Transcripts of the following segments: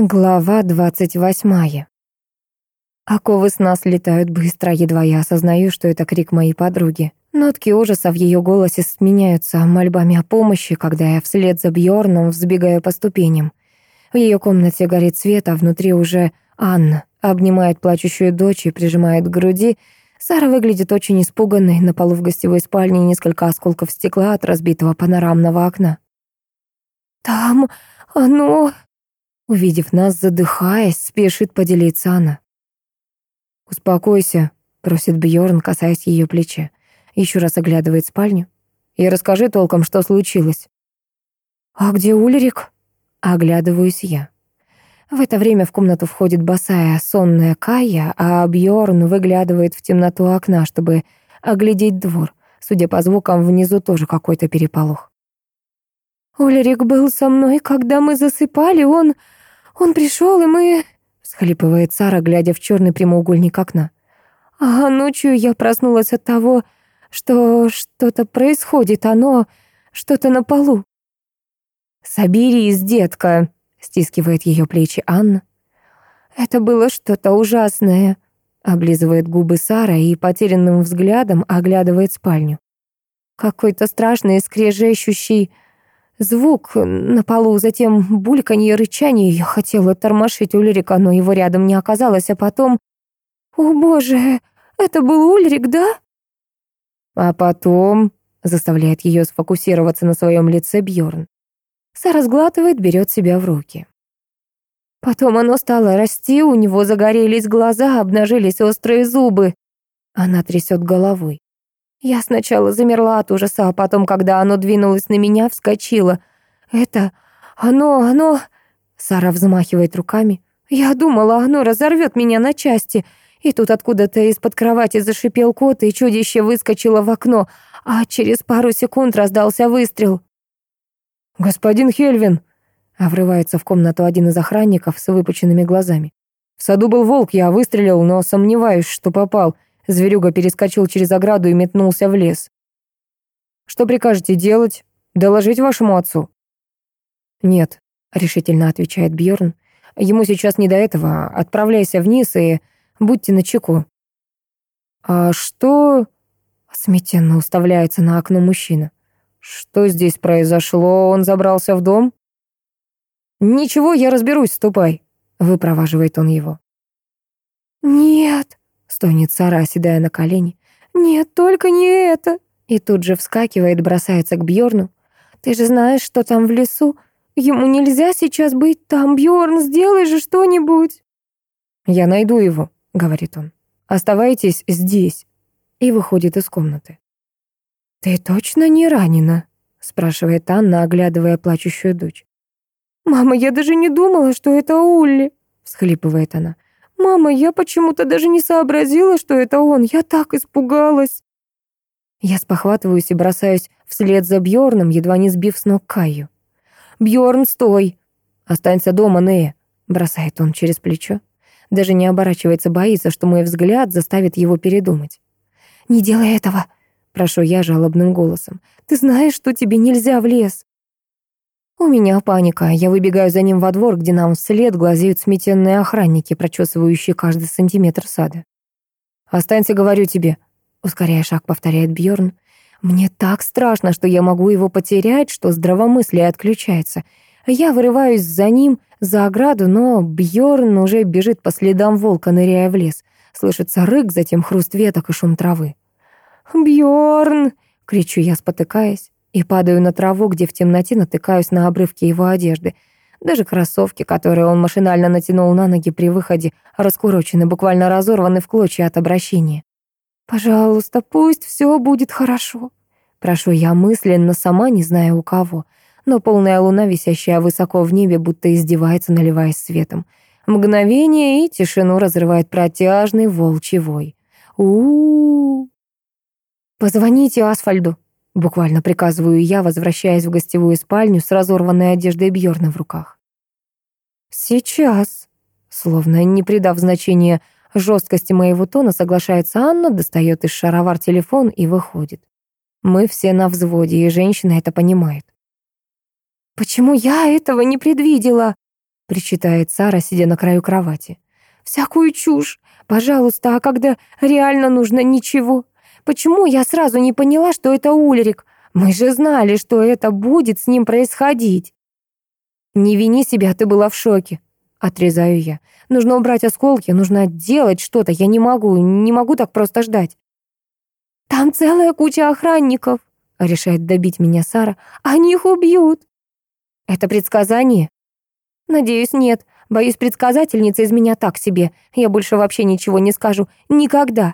Глава двадцать 28. Оковы нас летают быстро, едва я осознаю, что это крик моей подруги. Нотки ужаса в ее голосе сменяются мольбами о помощи, когда я вслед за Бьорном взбегаю по ступеням. В ее комнате горит свет, а внутри уже Анна обнимает плачущую дочь и прижимает к груди. Сара выглядит очень испуганной, на полу в гостевой спальне несколько осколков стекла от разбитого панорамного окна. «Там оно...» увидев нас, задыхаясь, спешит поделиться она. «Успокойся», — просит Бьорн, касаясь ее плеча. Еще раз оглядывает спальню. «И расскажи толком, что случилось». «А где Ульрик?» Оглядываюсь я. В это время в комнату входит босая, сонная Кая, а Бьорн выглядывает в темноту окна, чтобы оглядеть двор. Судя по звукам, внизу тоже какой-то переполох. «Ульрик был со мной, когда мы засыпали, он...» Он пришел, и мы...» — схлипывает Сара, глядя в черный прямоугольник окна. «А ночью я проснулась от того, что что-то происходит, оно... что-то на полу». «Соберись, детка!» — стискивает ее плечи Анна. «Это было что-то ужасное», — облизывает губы Сара и потерянным взглядом оглядывает спальню. «Какой-то страшный, скрежещущий...» Звук на полу, затем бульканье, рычание. Я хотела тормошить Ульрика, но его рядом не оказалось, а потом... «О, боже, это был Ульрик, да?» «А потом...» — заставляет ее сфокусироваться на своем лице Бьорн. Сара сглатывает, берет себя в руки. Потом оно стало расти, у него загорелись глаза, обнажились острые зубы. Она трясет головой. Я сначала замерла от ужаса, а потом, когда оно двинулось на меня, вскочила. «Это... оно... оно...» Сара взмахивает руками. «Я думала, оно разорвет меня на части». И тут откуда-то из-под кровати зашипел кот, и чудище выскочило в окно, а через пару секунд раздался выстрел. «Господин Хельвин!» А врывается в комнату один из охранников с выпученными глазами. «В саду был волк, я выстрелил, но сомневаюсь, что попал. Зверюга перескочил через ограду и метнулся в лес. «Что прикажете делать? Доложить вашему отцу?» «Нет», — решительно отвечает Бьорн. «Ему сейчас не до этого. Отправляйся вниз и будьте начеку». «А что...» — смятенно уставляется на окно мужчина. «Что здесь произошло? Он забрался в дом?» «Ничего, я разберусь, ступай», — выпроваживает он его. «Нет», Стонет Сара, оседая на колени. «Нет, только не это!» И тут же вскакивает, бросается к Бьорну. «Ты же знаешь, что там в лесу. Ему нельзя сейчас быть там, Бьорн, сделай же что-нибудь!» «Я найду его», — говорит он. «Оставайтесь здесь». И выходит из комнаты. «Ты точно не ранена?» — спрашивает Анна, оглядывая плачущую дочь. «Мама, я даже не думала, что это Улли!» — всхлипывает она. «Мама, я почему-то даже не сообразила, что это он. Я так испугалась!» Я спохватываюсь и бросаюсь вслед за Бьорном, едва не сбив с ног Каю. «Бьорн, стой! Останься дома, Нея!» — бросает он через плечо. Даже не оборачивается, боится, что мой взгляд заставит его передумать. «Не делай этого!» — прошу я жалобным голосом. «Ты знаешь, что тебе нельзя в лес!» У меня паника. Я выбегаю за ним во двор, где нам вслед глазеют сметенные охранники, прочесывающие каждый сантиметр сада. «Останься, говорю тебе», — ускоряя шаг, повторяет Бьорн. «Мне так страшно, что я могу его потерять, что здравомыслие отключается. Я вырываюсь за ним, за ограду, но Бьорн уже бежит по следам волка, ныряя в лес. Слышится рык, затем хруст веток и шум травы. «Бьорн!» — кричу я, спотыкаясь. и падаю на траву, где в темноте натыкаюсь на обрывки его одежды. Даже кроссовки, которые он машинально натянул на ноги при выходе, раскурочены, буквально разорваны в клочья от обращения. «Пожалуйста, пусть все будет хорошо», — прошу я мысленно, сама не зная у кого. Но полная луна, висящая высоко в небе, будто издевается, наливаясь светом. Мгновение, и тишину разрывает протяжный волчий вой. у у, -у. «Позвоните Асфальду», Буквально приказываю я, возвращаясь в гостевую спальню с разорванной одеждой Бьорна в руках. «Сейчас», словно не придав значения жесткости моего тона, соглашается Анна, достает из шаровар телефон и выходит. Мы все на взводе, и женщина это понимает. «Почему я этого не предвидела?» причитает Сара, сидя на краю кровати. «Всякую чушь! Пожалуйста, а Почему я сразу не поняла, что это Ульрик? Мы же знали, что это будет с ним происходить. Не вини себя, ты была в шоке. Отрезаю я. Нужно убрать осколки, нужно делать что-то. Я не могу, не могу так просто ждать. Там целая куча охранников. Решает добить меня Сара. Они их убьют. Это предсказание? Надеюсь, нет. Боюсь, предсказательница из меня так себе. Я больше вообще ничего не скажу. Никогда.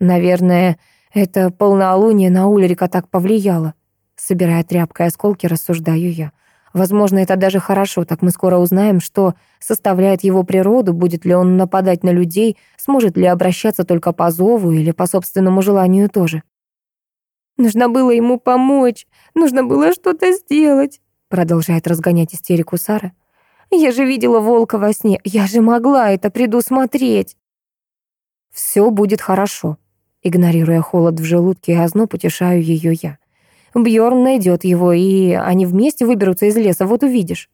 Наверное, это полнолуние на Ульрика так повлияло. Собирая тряпкой осколки, рассуждаю я. Возможно, это даже хорошо, так мы скоро узнаем, что составляет его природу, будет ли он нападать на людей, сможет ли обращаться только по зову или по собственному желанию тоже. «Нужно было ему помочь, нужно было что-то сделать», продолжает разгонять истерику Сара. «Я же видела волка во сне, я же могла это предусмотреть». «Все будет хорошо», игнорируя холод в желудке и озно, потешаю ее я. Бьорн найдет его, и они вместе выберутся из леса, вот увидишь.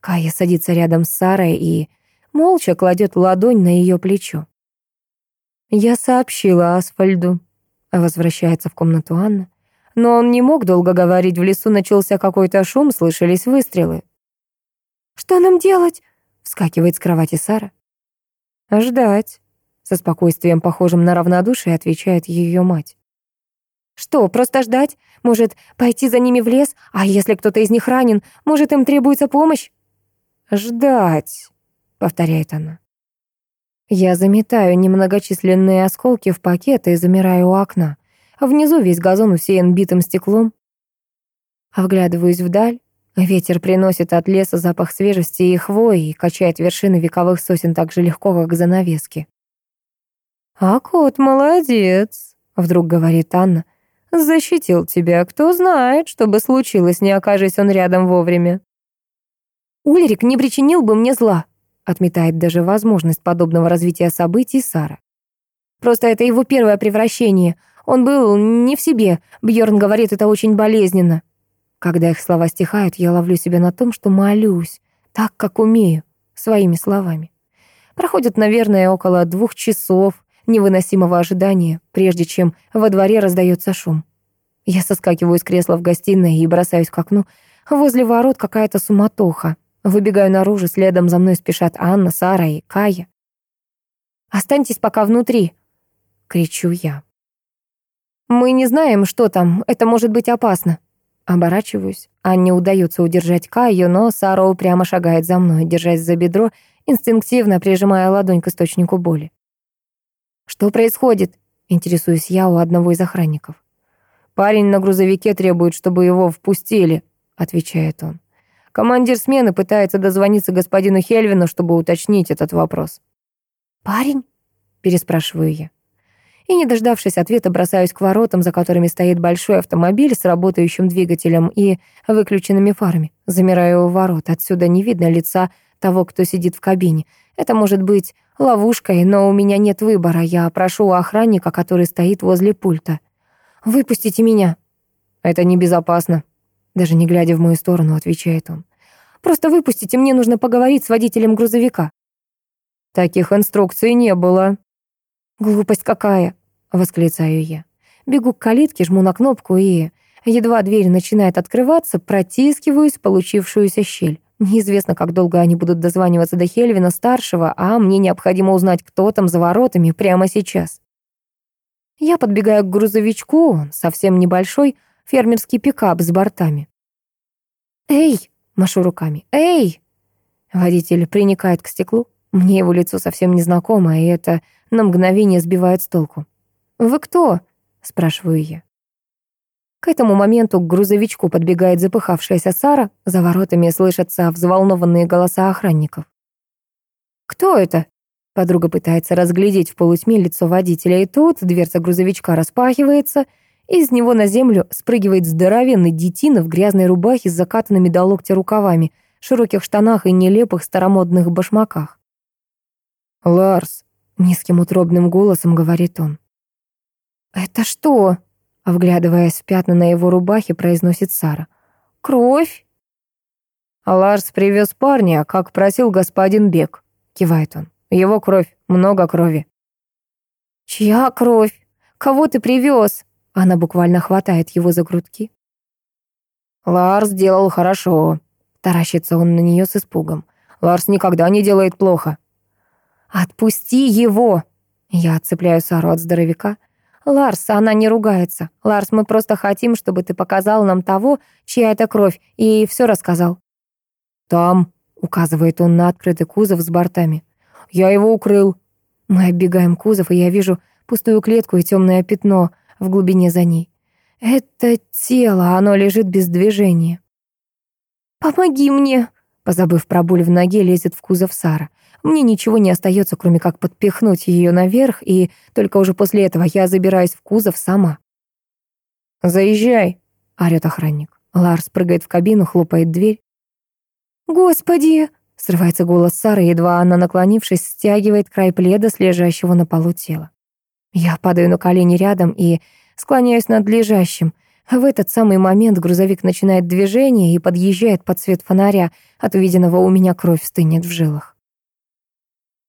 Кая садится рядом с Сарой и молча кладет ладонь на ее плечо. «Я сообщила Асфальду», — возвращается в комнату Анна. Но он не мог долго говорить, в лесу начался какой-то шум, слышались выстрелы. «Что нам делать?» — вскакивает с кровати Сара. «Ждать», со спокойствием, похожим на равнодушие, отвечает ее мать. «Что, просто ждать? Может, пойти за ними в лес? А если кто-то из них ранен, может, им требуется помощь?» «Ждать», — повторяет она. Я заметаю немногочисленные осколки в пакет и замираю у окна. Внизу весь газон усеян битым стеклом. Вглядываюсь вдаль. Ветер приносит от леса запах свежести и хвои и качает вершины вековых сосен так же легко, как занавески. А кот молодец!» — вдруг говорит Анна. «Защитил тебя, кто знает, что бы случилось, не окажись он рядом вовремя». «Ульрик не причинил бы мне зла», — отметает даже возможность подобного развития событий Сара. «Просто это его первое превращение. Он был не в себе. Бьорн говорит, это очень болезненно». Когда их слова стихают, я ловлю себя на том, что молюсь, так, как умею, своими словами. Проходит, наверное, около двух часов, невыносимого ожидания, прежде чем во дворе раздается шум. Я соскакиваю с кресла в гостиной и бросаюсь к окну. Возле ворот какая-то суматоха. Выбегаю наружу, следом за мной спешат Анна, Сара и Кая. «Останьтесь пока внутри!» — кричу я. «Мы не знаем, что там, это может быть опасно». Оборачиваюсь. Анне удается удержать Каю, но Сара упрямо шагает за мной, держась за бедро, инстинктивно прижимая ладонь к источнику боли. «Что происходит?» — интересуюсь я у одного из охранников. «Парень на грузовике требует, чтобы его впустили», — отвечает он. Командир смены пытается дозвониться господину Хельвину, чтобы уточнить этот вопрос. «Парень?» — переспрашиваю я. И, не дождавшись ответа, бросаюсь к воротам, за которыми стоит большой автомобиль с работающим двигателем и выключенными фарами. Замираю у ворот. Отсюда не видно лица того, кто сидит в кабине. Это может быть ловушкой, но у меня нет выбора. Я прошу у охранника, который стоит возле пульта. «Выпустите меня!» «Это небезопасно», — даже не глядя в мою сторону, отвечает он. «Просто выпустите, мне нужно поговорить с водителем грузовика». «Таких инструкций не было». «Глупость какая!» — восклицаю я. Бегу к калитке, жму на кнопку и... Едва дверь начинает открываться, протискиваюсь в получившуюся щель. Неизвестно, как долго они будут дозваниваться до Хельвина-старшего, а мне необходимо узнать, кто там за воротами прямо сейчас. Я подбегаю к грузовичку, он совсем небольшой, фермерский пикап с бортами. «Эй!» — машу руками. «Эй!» Водитель приникает к стеклу. Мне его лицо совсем незнакомо, и это на мгновение сбивает с толку. «Вы кто?» — спрашиваю я. К К этому моменту к грузовичку подбегает запыхавшаяся Сара, за воротами слышатся взволнованные голоса охранников. «Кто это?» Подруга пытается разглядеть в полутьме лицо водителя, и тут дверца грузовичка распахивается, и из него на землю спрыгивает здоровенный детина в грязной рубахе с закатанными до локтя рукавами, широких штанах и нелепых старомодных башмаках. «Ларс», — низким утробным голосом говорит он. «Это что?» А, вглядываясь в пятна на его рубахе, произносит Сара. «Кровь!» «А «Ларс привез парня, как просил господин Бек», — кивает он. «Его кровь, много крови». «Чья кровь? Кого ты привез?» Она буквально хватает его за грудки. «Ларс делал хорошо», — таращится он на нее с испугом. «Ларс никогда не делает плохо». «Отпусти его!» Я отцепляю Сару от здоровяка. Ларс, она не ругается. Ларс, мы просто хотим, чтобы ты показал нам того, чья это кровь, и все рассказал». «Там», — указывает он на открытый кузов с бортами. «Я его укрыл». Мы оббегаем кузов, и я вижу пустую клетку и темное пятно в глубине за ней. Это тело, оно лежит без движения. «Помоги мне!» Позабыв про боль в ноге, лезет в кузов Сара. Мне ничего не остается, кроме как подпихнуть ее наверх, и только уже после этого я забираюсь в кузов сама. «Заезжай!» — орёт охранник. Ларс прыгает в кабину, хлопает дверь. «Господи!» — срывается голос Сары, едва она, наклонившись, стягивает край пледа с лежащего на полу тела. Я падаю на колени рядом и склоняюсь над лежащим. В этот самый момент грузовик начинает движение и подъезжает под свет фонаря. От увиденного у меня кровь стынет в жилах.